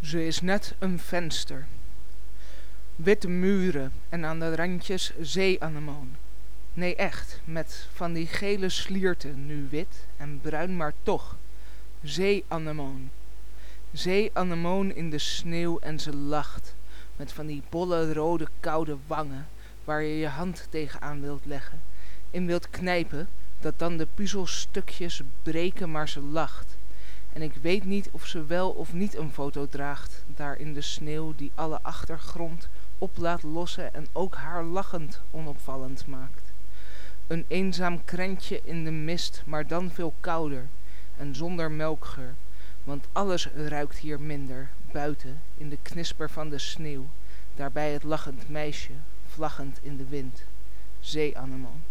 Ze is net een venster. Witte muren en aan de randjes zeeanemoon. Nee, echt, met van die gele slierten, nu wit en bruin, maar toch. Zeeanemoon. Zeeanemoon in de sneeuw en ze lacht. Met van die bolle rode koude wangen, waar je je hand tegenaan wilt leggen. In wilt knijpen, dat dan de puzzelstukjes breken, maar ze lacht. En ik weet niet of ze wel of niet een foto draagt, daar in de sneeuw die alle achtergrond op laat lossen en ook haar lachend onopvallend maakt. Een eenzaam krentje in de mist, maar dan veel kouder en zonder melkgeur, want alles ruikt hier minder, buiten, in de knisper van de sneeuw, daarbij het lachend meisje, vlaggend in de wind, zeeanemoon.